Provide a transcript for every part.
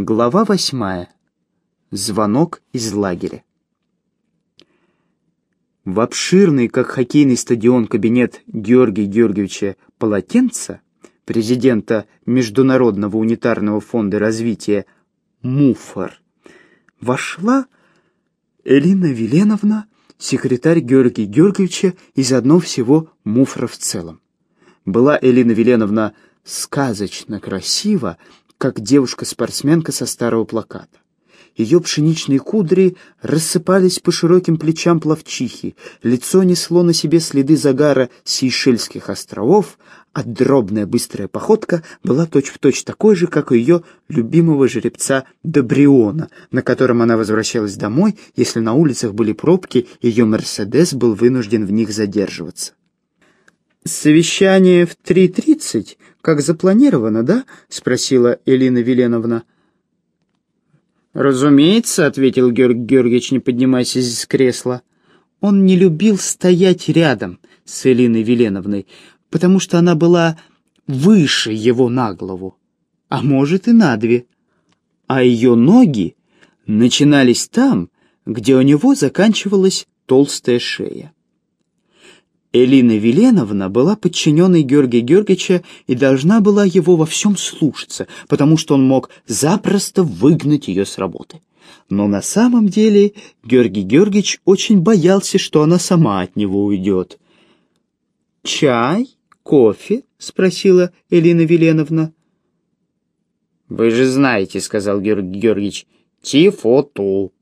Глава восьмая. Звонок из лагеря. В обширный, как хоккейный стадион, кабинет Георгия Георгиевича Полотенца, президента Международного унитарного фонда развития МУФОР, вошла Элина Веленовна, секретарь Георгия Георгиевича и заодно всего МУФРа в целом. Была Элина Веленовна сказочно красива, как девушка-спортсменка со старого плаката. Ее пшеничные кудри рассыпались по широким плечам плавчихи, лицо несло на себе следы загара Сейшельских островов, а дробная быстрая походка была точь-в-точь точь такой же, как у ее любимого жеребца Добриона, на котором она возвращалась домой, если на улицах были пробки, ее «Мерседес» был вынужден в них задерживаться. «Совещание в 3.30, как запланировано, да?» — спросила Элина Веленовна. «Разумеется», — ответил Георгий Георгиевич, не поднимаясь из кресла. Он не любил стоять рядом с Элиной Веленовной, потому что она была выше его на голову, а может и на две. А ее ноги начинались там, где у него заканчивалась толстая шея. Элина Веленовна была подчиненной Георгия Георгиевича и должна была его во всем слушаться, потому что он мог запросто выгнать ее с работы. Но на самом деле Георгий Георгиевич очень боялся, что она сама от него уйдет. «Чай? Кофе?» — спросила Элина Веленовна. «Вы же знаете», — сказал Георгий Георгиевич, — «тифоту»,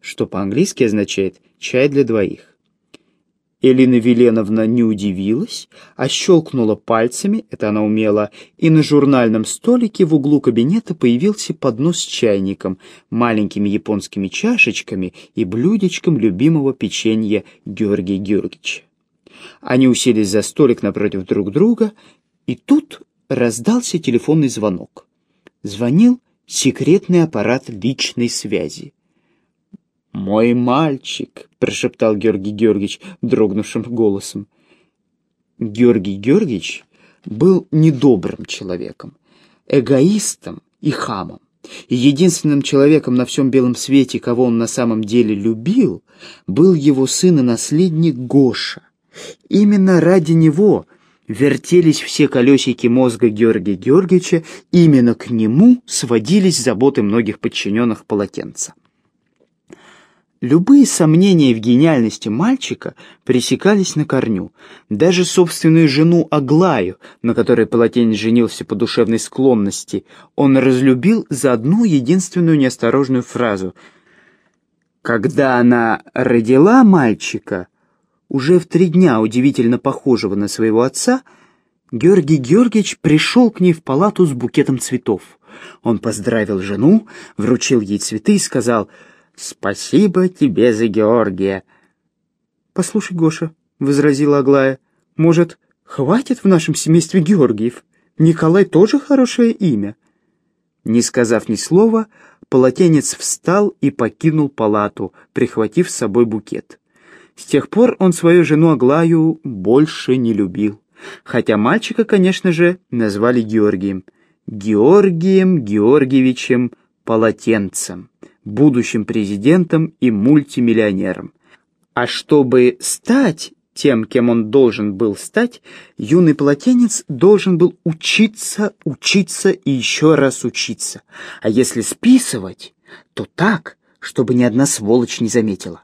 что по-английски означает «чай для двоих». Элина Веленовна не удивилась, а щелкнула пальцами, это она умела, и на журнальном столике в углу кабинета появился поднос с чайником, маленькими японскими чашечками и блюдечком любимого печенья Георгия Георгиевича. Они уселись за столик напротив друг друга, и тут раздался телефонный звонок. Звонил секретный аппарат личной связи. «Мой мальчик», — прошептал Георгий Георгиевич дрогнувшим голосом. Георгий Георгиевич был недобрым человеком, эгоистом и хамом. И единственным человеком на всем белом свете, кого он на самом деле любил, был его сын и наследник Гоша. Именно ради него вертелись все колесики мозга Георгия Георгиевича, именно к нему сводились заботы многих подчиненных полотенца. Любые сомнения в гениальности мальчика пресекались на корню. Даже собственную жену Аглаю, на которой полотенец женился по душевной склонности, он разлюбил за одну единственную неосторожную фразу. Когда она родила мальчика, уже в три дня удивительно похожего на своего отца, Георгий Георгиевич пришел к ней в палату с букетом цветов. Он поздравил жену, вручил ей цветы и сказал — «Спасибо тебе за Георгия». «Послушай, Гоша», — возразила Аглая, — «может, хватит в нашем семействе Георгиев? Николай тоже хорошее имя». Не сказав ни слова, полотенец встал и покинул палату, прихватив с собой букет. С тех пор он свою жену Аглаю больше не любил. Хотя мальчика, конечно же, назвали Георгием. Георгием Георгиевичем Полотенцем будущим президентом и мультимиллионером. А чтобы стать тем, кем он должен был стать, юный полотенец должен был учиться, учиться и еще раз учиться. А если списывать, то так, чтобы ни одна сволочь не заметила.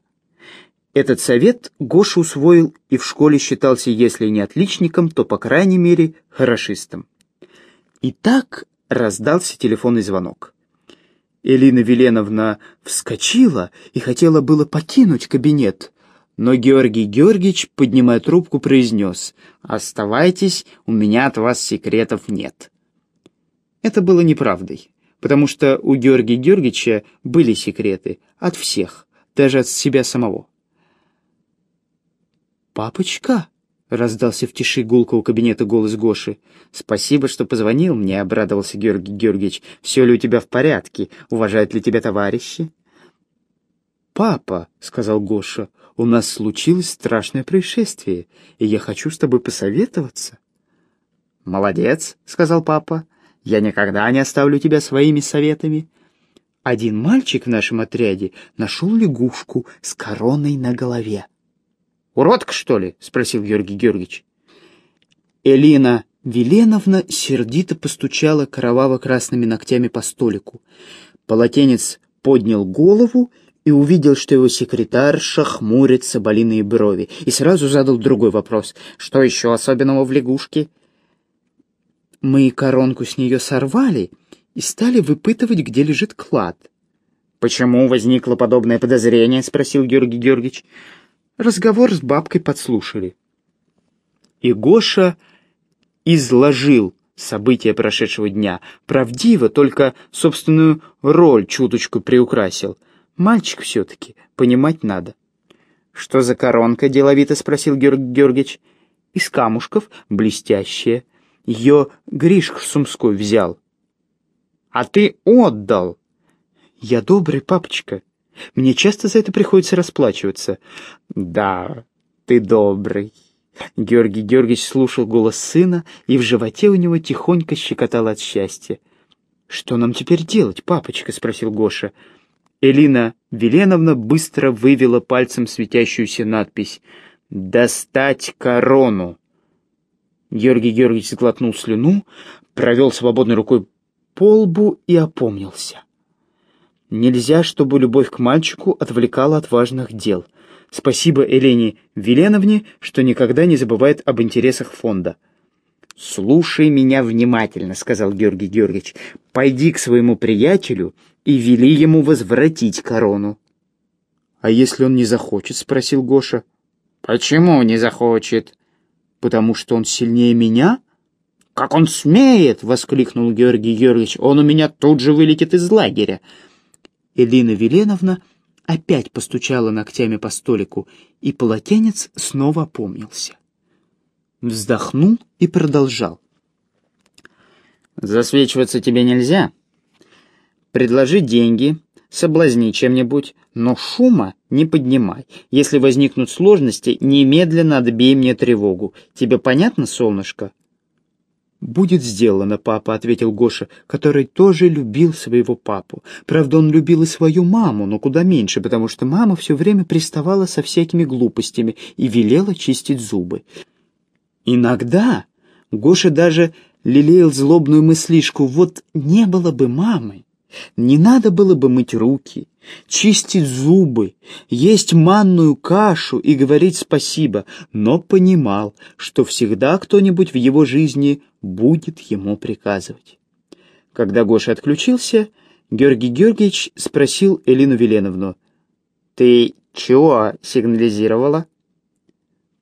Этот совет Гоша усвоил и в школе считался, если не отличником, то, по крайней мере, хорошистом. И так раздался телефонный звонок. Элина Веленовна вскочила и хотела было покинуть кабинет, но Георгий Георгиевич, поднимая трубку, произнес «Оставайтесь, у меня от вас секретов нет». Это было неправдой, потому что у Георгия Георгиевича были секреты от всех, даже от себя самого. «Папочка!» — раздался в тиши гулкого кабинета голос Гоши. «Спасибо, что позвонил мне», — обрадовался Георгий Георгиевич. «Все ли у тебя в порядке? Уважают ли тебя товарищи?» «Папа», — сказал Гоша, — «у нас случилось страшное происшествие, и я хочу с тобой посоветоваться». «Молодец», — сказал папа. «Я никогда не оставлю тебя своими советами». один мальчик в нашем отряде нашел лягушку с короной на голове. «Уродка, что ли?» — спросил Георгий Георгиевич. Элина Веленовна сердито постучала кроваво-красными ногтями по столику. Полотенец поднял голову и увидел, что его секретарша хмурит соболиные брови, и сразу задал другой вопрос. «Что еще особенного в лягушке?» Мы коронку с нее сорвали и стали выпытывать, где лежит клад. «Почему возникло подобное подозрение?» — спросил Георгий Георгиевич. Разговор с бабкой подслушали. И Гоша изложил события прошедшего дня. Правдиво, только собственную роль чуточку приукрасил. Мальчик все-таки, понимать надо. «Что за коронка?» — деловито спросил Георгий Георгиевич. «Из камушков, блестящая. Ее Гришка Сумской взял». «А ты отдал!» «Я добрый папочка. Мне часто за это приходится расплачиваться». «Да, ты добрый». Георгий Георгиевич слушал голос сына, и в животе у него тихонько щекотало от счастья. «Что нам теперь делать, папочка?» — спросил Гоша. Элина Веленовна быстро вывела пальцем светящуюся надпись «Достать корону». Георгий Георгиевич сглотнул слюну, провел свободной рукой по лбу и опомнился. Нельзя, чтобы любовь к мальчику отвлекала от важных дел. Спасибо Елене Веленовне, что никогда не забывает об интересах фонда. «Слушай меня внимательно», — сказал Георгий Георгиевич. «Пойди к своему приятелю и вели ему возвратить корону». «А если он не захочет?» — спросил Гоша. «Почему не захочет?» «Потому что он сильнее меня?» «Как он смеет!» — воскликнул Георгий Георгиевич. «Он у меня тут же вылетит из лагеря». Элина Веленовна опять постучала ногтями по столику, и полотенец снова опомнился. Вздохнул и продолжал. «Засвечиваться тебе нельзя. Предложи деньги, соблазни чем-нибудь, но шума не поднимай. Если возникнут сложности, немедленно отбей мне тревогу. Тебе понятно, солнышко?» «Будет сделано, папа», — ответил Гоша, который тоже любил своего папу. Правда, он любил и свою маму, но куда меньше, потому что мама все время приставала со всякими глупостями и велела чистить зубы. Иногда Гоша даже лелеял злобную мыслишку, вот не было бы мамы, не надо было бы мыть руки, чистить зубы, есть манную кашу и говорить спасибо, но понимал, что всегда кто-нибудь в его жизни будет ему приказывать. Когда Гоша отключился, Георгий Георгиевич спросил Элину Веленовну, «Ты чего сигнализировала?»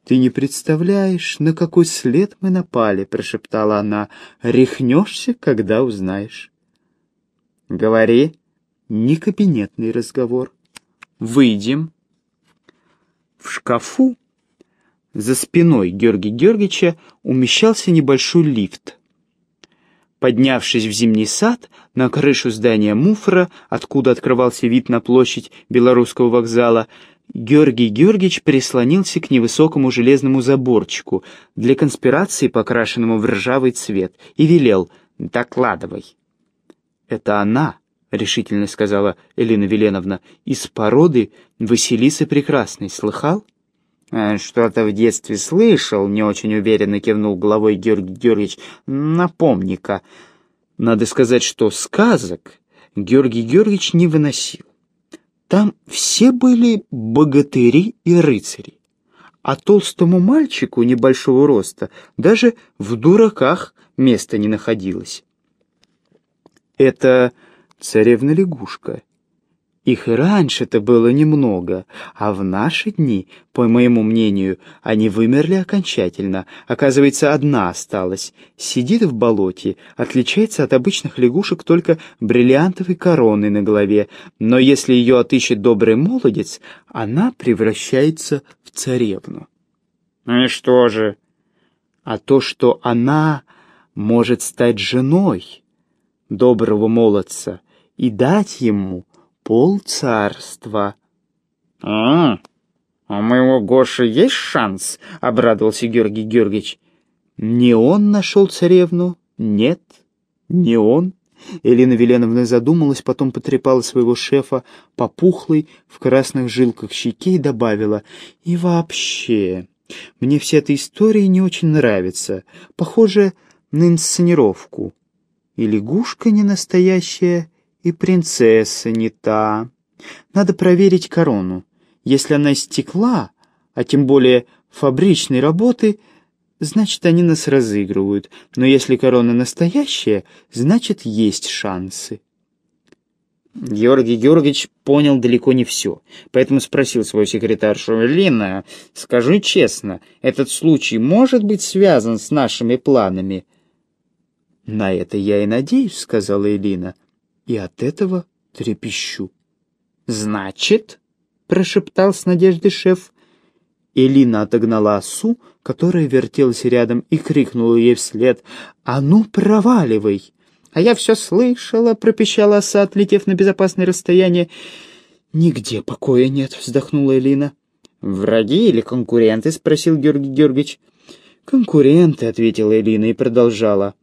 «Ты не представляешь, на какой след мы напали», — прошептала она. «Рехнешься, когда узнаешь». «Говори». «Не кабинетный разговор. Выйдем». В шкафу за спиной Георгия Георгиевича умещался небольшой лифт. Поднявшись в зимний сад, на крышу здания Муфра, откуда открывался вид на площадь Белорусского вокзала, Георгий Георгиевич прислонился к невысокому железному заборчику, для конспирации покрашенному в ржавый цвет, и велел «докладывай». «Это она», — решительно сказала Элина Веленовна, — «из породы Василисы Прекрасной. Слыхал?» Э, «Что-то в детстве слышал», — не очень уверенно кивнул головой Георгий Георгиевич. «Напомни-ка». Надо сказать, что сказок Георгий Георгиевич не выносил. Там все были богатыри и рыцари. А толстому мальчику небольшого роста даже в дураках места не находилось. Это царевна-лягушка, их и раньше-то было немного, а в наши дни, по моему мнению, они вымерли окончательно. Оказывается, одна осталась. Сидит в болоте, отличается от обычных лягушек только бриллиантовой короной на голове, но если ее отыщет добрый молодец, она превращается в царевну. Ну и что же? А то, что она может стать женой доброго молодца и дать ему полцарства. — А, у моего Гоши есть шанс? — обрадовался Георгий Георгиевич. — Не он нашел царевну? Нет, не он. Елена Веленовна задумалась, потом потрепала своего шефа по пухлой в красных жилках щеке и добавила «И вообще, мне вся эта история не очень нравится. Похоже на инсценировку. И лягушка не настоящая, и принцесса не та. Надо проверить корону. Если она из стекла, а тем более фабричной работы, значит, они нас разыгрывают. Но если корона настоящая, значит, есть шансы. Георгий Георгиевич понял далеко не все, поэтому спросил свою секретаршу, «Лина, скажи честно, этот случай может быть связан с нашими планами?» «На это я и надеюсь», — сказала Элина, — «и от этого трепещу». «Значит?» — прошептал с надеждой шеф. Элина отогнала осу, которая вертелась рядом, и крикнула ей вслед «А ну, проваливай!» «А я все слышала», — пропищала оса, отлетев на безопасное расстояние. «Нигде покоя нет», — вздохнула Элина. «Враги или конкуренты?» — спросил Георгий Георгиевич. «Конкуренты», — ответила Элина и продолжала.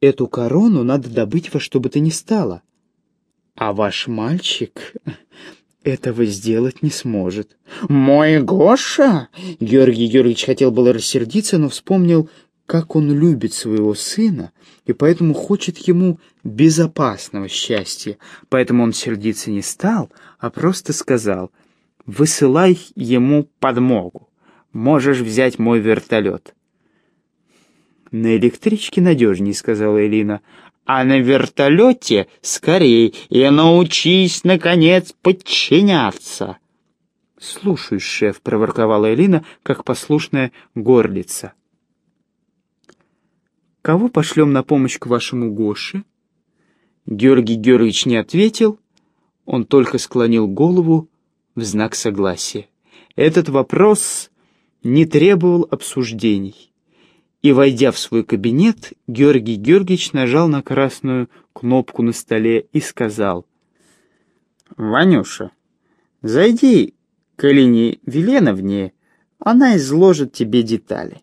«Эту корону надо добыть во что бы то ни стало. А ваш мальчик этого сделать не сможет. «Мой Гоша?» Георгий Георгиевич хотел было рассердиться, но вспомнил, как он любит своего сына, и поэтому хочет ему безопасного счастья. Поэтому он сердиться не стал, а просто сказал, «Высылай ему подмогу. Можешь взять мой вертолет». «На электричке надежнее», — сказала Элина а на вертолете скорей и научись, наконец, подчиняться. — Слушай, шеф, — проворковала Элина, как послушная горлица. — Кого пошлем на помощь к вашему Гоше? Георгий Георгиевич не ответил, он только склонил голову в знак согласия. Этот вопрос не требовал обсуждений и, войдя в свой кабинет, Георгий Георгиевич нажал на красную кнопку на столе и сказал. «Ванюша, зайди к Алине Веленовне, она изложит тебе детали».